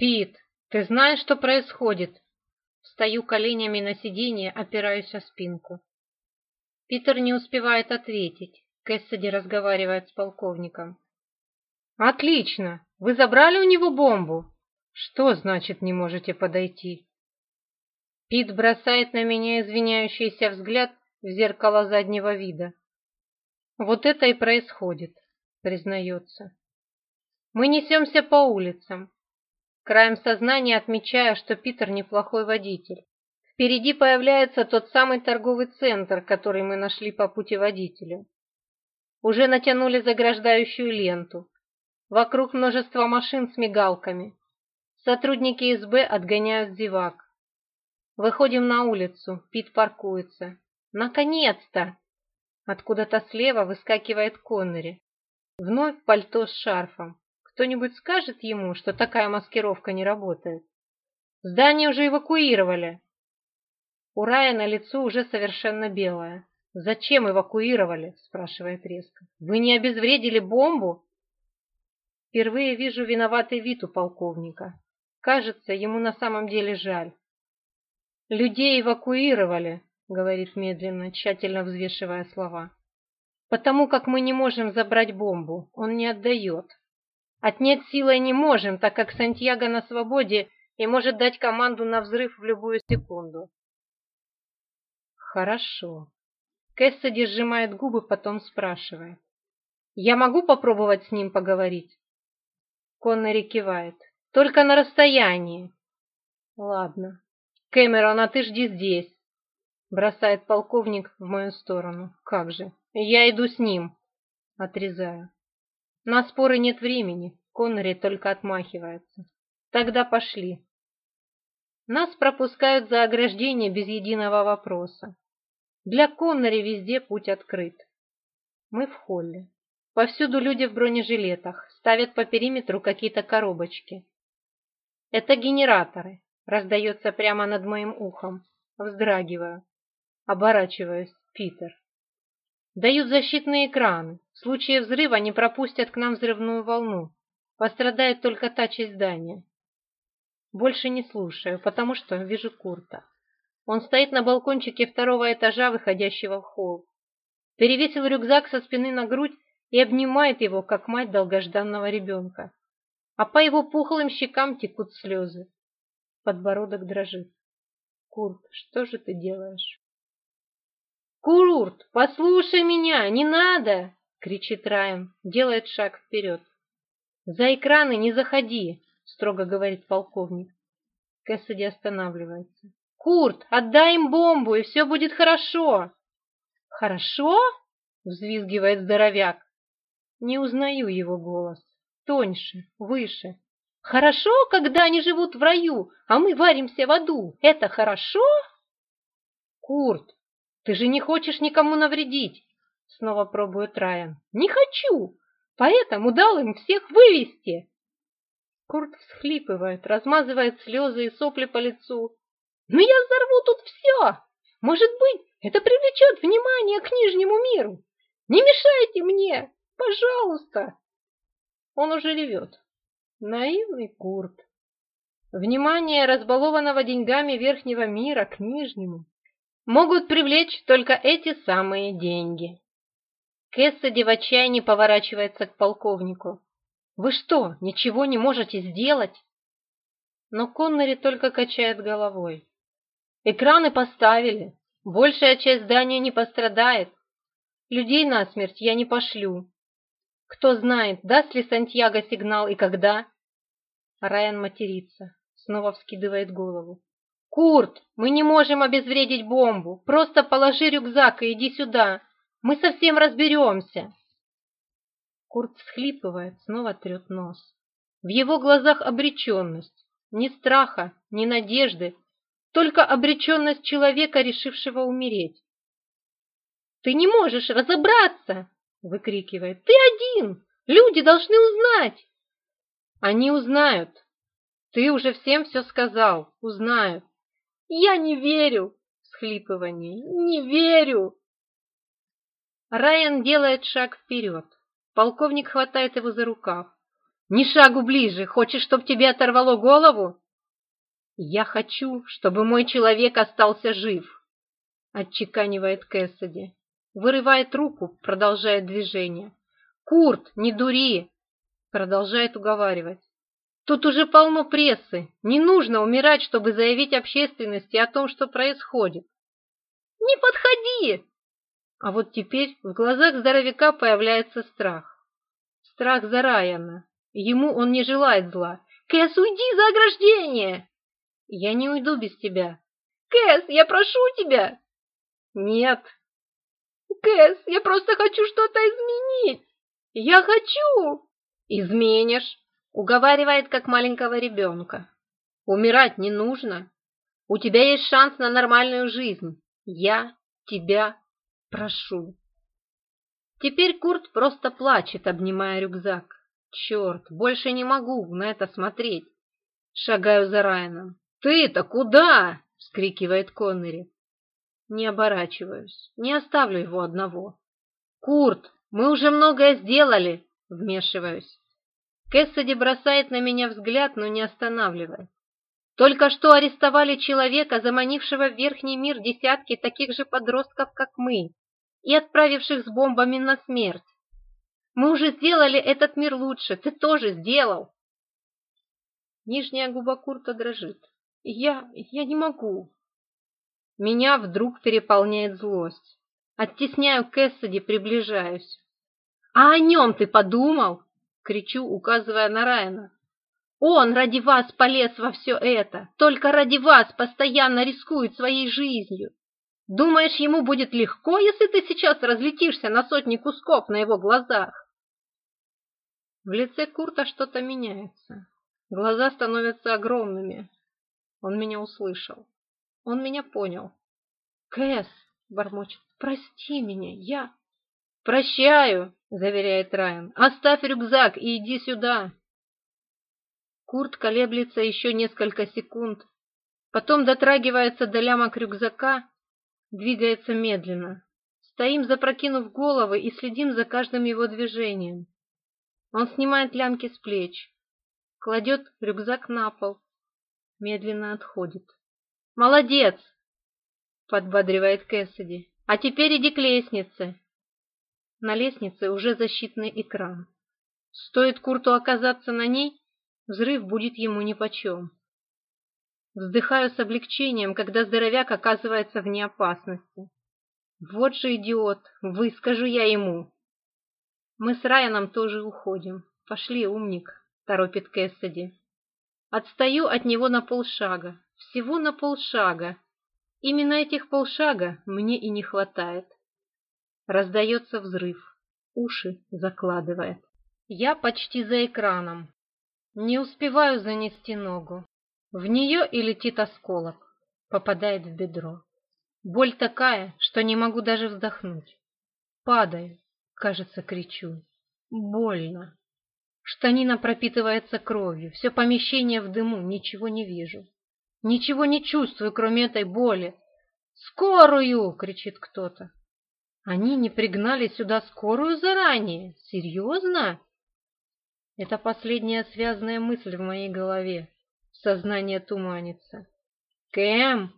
«Пит, ты знаешь, что происходит?» Встаю коленями на сиденье, опираюсь о спинку. Питер не успевает ответить. Кэссиди разговаривает с полковником. «Отлично! Вы забрали у него бомбу?» «Что значит, не можете подойти?» Пит бросает на меня извиняющийся взгляд в зеркало заднего вида. «Вот это и происходит», — признается. Мы несемся по улицам краем сознания отмечая, что Питер неплохой водитель. Впереди появляется тот самый торговый центр, который мы нашли по пути водителю. Уже натянули заграждающую ленту. Вокруг множество машин с мигалками. Сотрудники СБ отгоняют зевак. Выходим на улицу, Пит паркуется. Наконец-то! Откуда-то слева выскакивает Коннери. Вновь пальто с шарфом. Кто-нибудь скажет ему, что такая маскировка не работает? Здание уже эвакуировали. У Райана лицо уже совершенно белое. «Зачем эвакуировали?» – спрашивает резко. «Вы не обезвредили бомбу?» Впервые вижу виноватый вид у полковника. Кажется, ему на самом деле жаль. «Людей эвакуировали», — говорит медленно, тщательно взвешивая слова. «Потому как мы не можем забрать бомбу, он не отдает. Отнять силы не можем, так как Сантьяго на свободе и может дать команду на взрыв в любую секунду. Хорошо. Кэссиди сжимает губы, потом спрашивает. Я могу попробовать с ним поговорить? Коннери кивает. Только на расстоянии. Ладно. Кэмерон, а ты жди здесь. Бросает полковник в мою сторону. Как же. Я иду с ним. Отрезаю. На споры нет времени, Коннери только отмахивается. Тогда пошли. Нас пропускают за ограждение без единого вопроса. Для Коннери везде путь открыт. Мы в холле. Повсюду люди в бронежилетах, ставят по периметру какие-то коробочки. Это генераторы, раздается прямо над моим ухом. Вздрагиваю. Оборачиваюсь, Питер. Дают защитные экраны. В случае взрыва они пропустят к нам взрывную волну. Пострадает только та часть здания. Больше не слушаю, потому что вижу Курта. Он стоит на балкончике второго этажа, выходящего в холл. Перевесил рюкзак со спины на грудь и обнимает его, как мать долгожданного ребенка. А по его пухлым щекам текут слезы. Подбородок дрожит. «Курт, что же ты делаешь?» Курт, послушай меня, не надо!» — кричит Раем, делает шаг вперед. «За экраны не заходи!» — строго говорит полковник. Кэссиди останавливается. «Курт, отдай им бомбу, и все будет хорошо!» «Хорошо?» — взвизгивает здоровяк. Не узнаю его голос. Тоньше, выше. «Хорошо, когда они живут в раю, а мы варимся в аду. Это хорошо?» «Курт, «Ты же не хочешь никому навредить!» — снова пробует Райан. «Не хочу! Поэтому дал им всех вывести!» Курт всхлипывает, размазывает слезы и сопли по лицу. «Но я взорву тут все! Может быть, это привлечет внимание к нижнему миру! Не мешайте мне! Пожалуйста!» Он уже ревет. Наивный Курт. Внимание разбалованного деньгами верхнего мира к нижнему могут привлечь только эти самые деньги. Кэссиди в отчаянии поворачивается к полковнику. «Вы что, ничего не можете сделать?» Но Коннери только качает головой. «Экраны поставили. Большая часть здания не пострадает. Людей насмерть я не пошлю. Кто знает, даст ли Сантьяго сигнал и когда?» Райан матерится, снова вскидывает голову. «Курт, мы не можем обезвредить бомбу. Просто положи рюкзак и иди сюда. Мы совсем разберемся». Курт всхлипывает, снова трет нос. В его глазах обреченность. Ни страха, ни надежды, только обреченность человека, решившего умереть. «Ты не можешь разобраться!» — выкрикивает. «Ты один! Люди должны узнать!» «Они узнают! Ты уже всем все сказал, узнают!» Я не верю!» — всхлипывание. «Не верю!» Райан делает шаг вперед. Полковник хватает его за рукав. «Ни шагу ближе! Хочешь, чтобы тебе оторвало голову?» «Я хочу, чтобы мой человек остался жив!» — отчеканивает Кэссиди. Вырывает руку, продолжает движение. «Курт, не дури!» — продолжает уговаривать. Тут уже полно прессы. Не нужно умирать, чтобы заявить общественности о том, что происходит. Не подходи! А вот теперь в глазах здоровяка появляется страх. Страх за Райана. Ему он не желает зла. Кэс, уйди за ограждение! Я не уйду без тебя. Кэс, я прошу тебя! Нет. Кэс, я просто хочу что-то изменить. Я хочу! Изменишь. Уговаривает, как маленького ребенка. Умирать не нужно. У тебя есть шанс на нормальную жизнь. Я тебя прошу. Теперь Курт просто плачет, обнимая рюкзак. Черт, больше не могу на это смотреть. Шагаю за Райаном. «Ты-то куда?» — вскрикивает Коннери. Не оборачиваюсь, не оставлю его одного. «Курт, мы уже многое сделали!» — вмешиваюсь. Кэссиди бросает на меня взгляд, но не останавливает. Только что арестовали человека, заманившего в верхний мир десятки таких же подростков, как мы, и отправивших с бомбами на смерть. Мы уже сделали этот мир лучше, ты тоже сделал. Нижняя губа Курта дрожит. Я... я не могу. Меня вдруг переполняет злость. Оттесняю Кэссиди, приближаюсь. А о нем ты подумал? кричу, указывая на Райана. «Он ради вас полез во все это! Только ради вас постоянно рискует своей жизнью! Думаешь, ему будет легко, если ты сейчас разлетишься на сотни кусков на его глазах?» В лице Курта что-то меняется. Глаза становятся огромными. Он меня услышал. Он меня понял. «Кэс!» — бормочет. «Прости меня! Я...» «Прощаю», — заверяет Райан. «Оставь рюкзак и иди сюда». Курт колеблется еще несколько секунд, потом дотрагивается до лямок рюкзака, двигается медленно. Стоим, запрокинув головы, и следим за каждым его движением. Он снимает лямки с плеч, кладет рюкзак на пол, медленно отходит. «Молодец!» — подбадривает Кэссиди. «А теперь иди к лестнице!» На лестнице уже защитный экран. Стоит Курту оказаться на ней, взрыв будет ему нипочем. Вздыхаю с облегчением, когда здоровяк оказывается вне опасности. Вот же идиот, выскажу я ему. Мы с Райаном тоже уходим. Пошли, умник, торопит Кэссиди. Отстаю от него на полшага, всего на полшага. Именно этих полшага мне и не хватает. Раздается взрыв. Уши закладывает. Я почти за экраном. Не успеваю занести ногу. В нее и летит осколок. Попадает в бедро. Боль такая, что не могу даже вздохнуть. Падаю. Кажется, кричу. Больно. Штанина пропитывается кровью. Все помещение в дыму. Ничего не вижу. Ничего не чувствую, кроме этой боли. «Скорую!» — кричит кто-то. Они не пригнали сюда скорую заранее? Серьезно? Это последняя связанная мысль в моей голове. Сознание туманится. «Кэм!»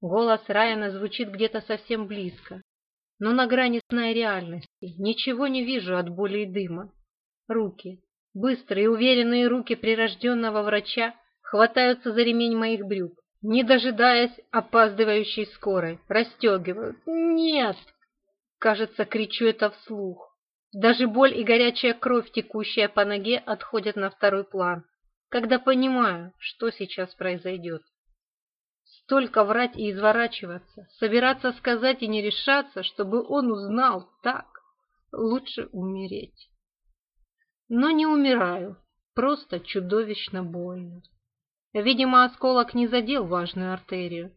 Голос Райана звучит где-то совсем близко, но на грани сна и реальности. Ничего не вижу от боли и дыма. Руки, быстрые уверенные руки прирожденного врача, хватаются за ремень моих брюк, не дожидаясь опаздывающей скорой, расстегивают. «Нет!» Кажется, кричу это вслух. Даже боль и горячая кровь, текущая по ноге, отходят на второй план, когда понимаю, что сейчас произойдет. Столько врать и изворачиваться, собираться сказать и не решаться, чтобы он узнал так. Лучше умереть. Но не умираю, просто чудовищно больно. Видимо, осколок не задел важную артерию.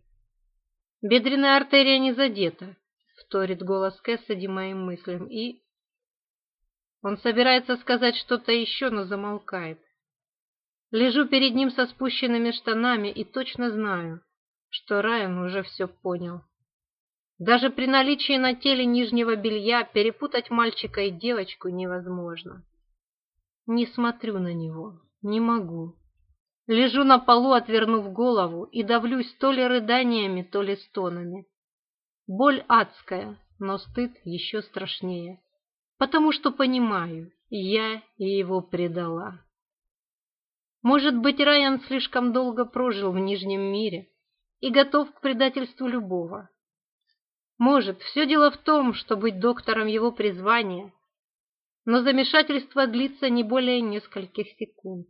Бедренная артерия не задета, вторит голос Кэссиди моим мыслям, и... Он собирается сказать что-то еще, но замолкает. Лежу перед ним со спущенными штанами и точно знаю, что Райан уже все понял. Даже при наличии на теле нижнего белья перепутать мальчика и девочку невозможно. Не смотрю на него, не могу. Лежу на полу, отвернув голову, и давлюсь то ли рыданиями, то ли стонами. Боль адская, но стыд еще страшнее, потому что понимаю, я его предала. Может быть, Райан слишком долго прожил в Нижнем мире и готов к предательству любого. Может, все дело в том, что быть доктором его призвание, но замешательство длится не более нескольких секунд.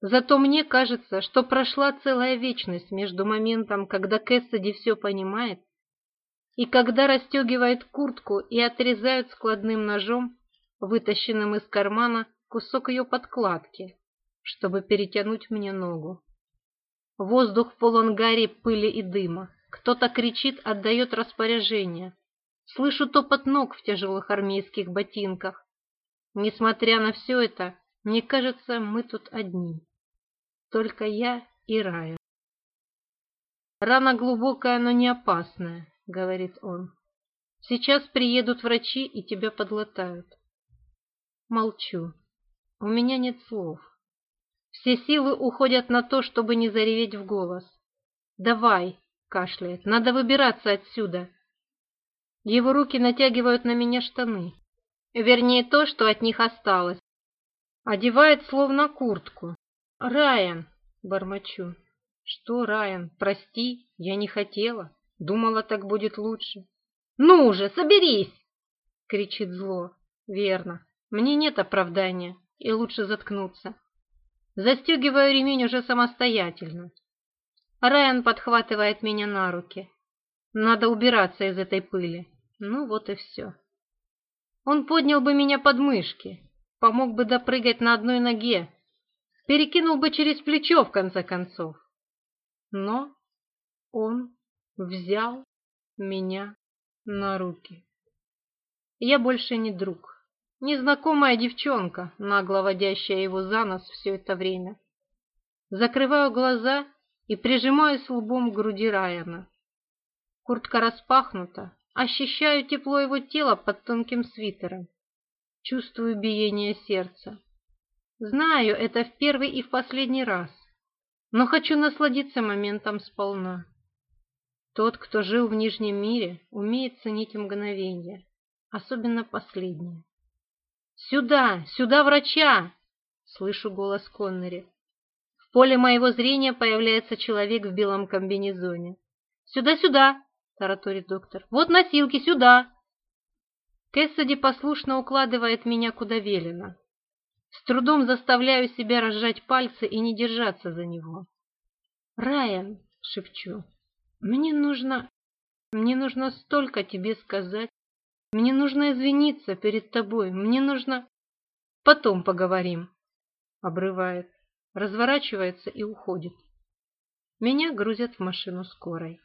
Зато мне кажется, что прошла целая вечность между моментом, когда Кэссиди все понимает, и когда расстегивает куртку и отрезают складным ножом, вытащенным из кармана, кусок ее подкладки, чтобы перетянуть мне ногу. Воздух полон гари, пыли и дыма. Кто-то кричит, отдает распоряжение. Слышу топот ног в тяжелых армейских ботинках. Несмотря на все это, мне кажется, мы тут одни. Только я и Рая. Рана глубокая, но не опасная. — говорит он. «Сейчас приедут врачи и тебя подлатают». Молчу. У меня нет слов. Все силы уходят на то, чтобы не зареветь в голос. «Давай!» — кашляет. «Надо выбираться отсюда!» Его руки натягивают на меня штаны. Вернее, то, что от них осталось. Одевает словно куртку. «Райан!» — бормочу. «Что, Райан? Прости, я не хотела!» Думала, так будет лучше. «Ну же, соберись!» — кричит зло. «Верно. Мне нет оправдания, и лучше заткнуться». Застегиваю ремень уже самостоятельно. Райан подхватывает меня на руки. Надо убираться из этой пыли. Ну вот и все. Он поднял бы меня под мышки, помог бы допрыгать на одной ноге, перекинул бы через плечо в конце концов. Но он взял меня на руки. Я больше не друг, незнакомая девчонка, нагло водящая его за нос все это время. Закрываю глаза и прижимаюсь лбом к груди Райана. Куртка распахнута, ощущаю тепло его тела под тонким свитером. Чувствую биение сердца. Знаю, это в первый и в последний раз, но хочу насладиться моментом сполна. Тот, кто жил в Нижнем мире, умеет ценить мгновение, особенно последнее. «Сюда! Сюда врача!» — слышу голос Коннери. В поле моего зрения появляется человек в белом комбинезоне. «Сюда, сюда!» — тараторит доктор. «Вот носилки, сюда!» Кэссиди послушно укладывает меня куда велено. С трудом заставляю себя разжать пальцы и не держаться за него. «Райан!» — шепчу. Мне нужно... Мне нужно столько тебе сказать. Мне нужно извиниться перед тобой. Мне нужно... Потом поговорим. Обрывает, разворачивается и уходит. Меня грузят в машину скорой.